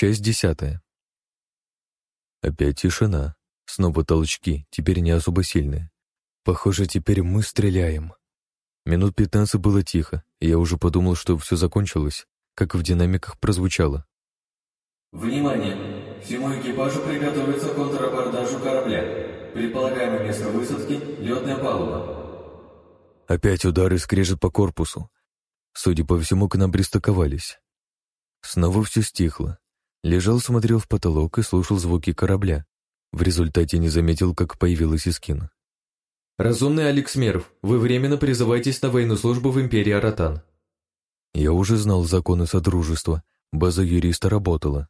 Часть десятая. Опять тишина. Снова толчки, теперь не особо сильные. Похоже, теперь мы стреляем. Минут пятнадцать было тихо, и я уже подумал, что все закончилось, как в динамиках прозвучало. «Внимание! Всему экипажу приготовиться к контрабордажу корабля. Предполагаемое место высадки — летная палуба». Опять удары скрежет по корпусу. Судя по всему, к нам пристыковались. Снова все стихло. Лежал, смотрел в потолок и слушал звуки корабля. В результате не заметил, как появилась Искина. «Разумный Алекс Мерв, вы временно призываетесь на военную службу в Империи Аратан». Я уже знал законы Содружества, база юриста работала.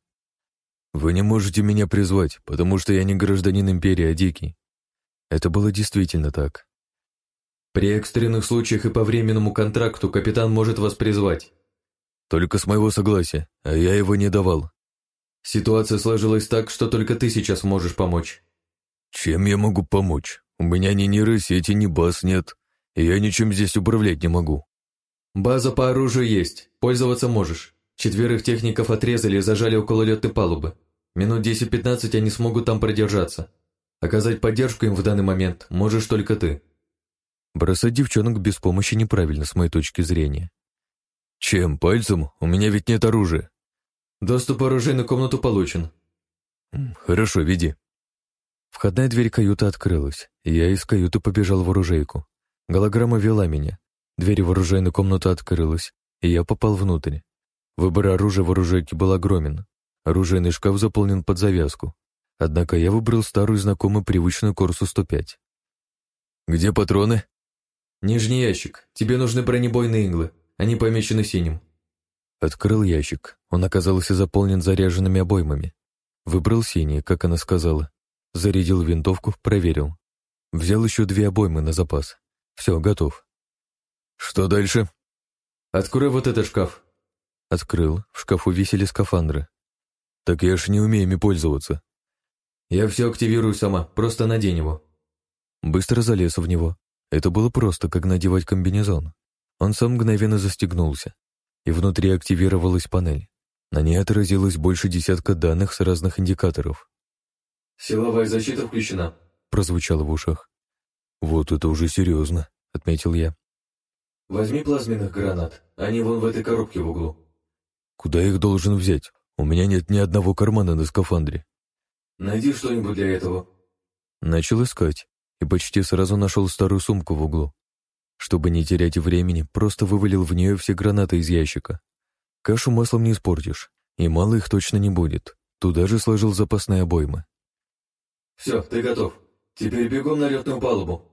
«Вы не можете меня призвать, потому что я не гражданин Империи, а дикий». Это было действительно так. «При экстренных случаях и по временному контракту капитан может вас призвать». «Только с моего согласия, а я его не давал». «Ситуация сложилась так, что только ты сейчас можешь помочь». «Чем я могу помочь?» У меня ни нейросети, ни баз нет, и я ничем здесь управлять не могу. База по оружию есть, пользоваться можешь. Четверых техников отрезали и зажали около летной палубы. Минут 10-15 они смогут там продержаться. Оказать поддержку им в данный момент можешь только ты. Бросать девчонок без помощи неправильно, с моей точки зрения. Чем? Пальцем? У меня ведь нет оружия. Доступ оружия комнату получен. Хорошо, веди. Входная дверь каюты открылась, и я из каюты побежал в оружейку. Голограмма вела меня. Дверь в оружейную комнату открылась, и я попал внутрь. Выбор оружия в оружейке был огромен. Оружейный шкаф заполнен под завязку. Однако я выбрал старую знакомую привычную Корсу 105. «Где патроны?» «Нижний ящик. Тебе нужны бронебойные иглы. Они помечены синим». Открыл ящик. Он оказался заполнен заряженными обоймами. Выбрал синие, как она сказала. Зарядил винтовку, проверил. Взял еще две обоймы на запас. Все, готов. Что дальше? Открой вот этот шкаф. Открыл. В шкафу висели скафандры. Так я ж не умею ими пользоваться. Я все активирую сама, просто надень его. Быстро залез в него. Это было просто, как надевать комбинезон. Он сам мгновенно застегнулся, и внутри активировалась панель. На ней отразилось больше десятка данных с разных индикаторов. «Силовая защита включена», — прозвучало в ушах. «Вот это уже серьезно», — отметил я. «Возьми плазменных гранат, они вон в этой коробке в углу». «Куда их должен взять? У меня нет ни одного кармана на скафандре». «Найди что-нибудь для этого». Начал искать и почти сразу нашел старую сумку в углу. Чтобы не терять времени, просто вывалил в нее все гранаты из ящика. Кашу маслом не испортишь, и мало их точно не будет. Туда же сложил запасные обоймы. «Все, ты готов. Теперь бегом на летную палубу».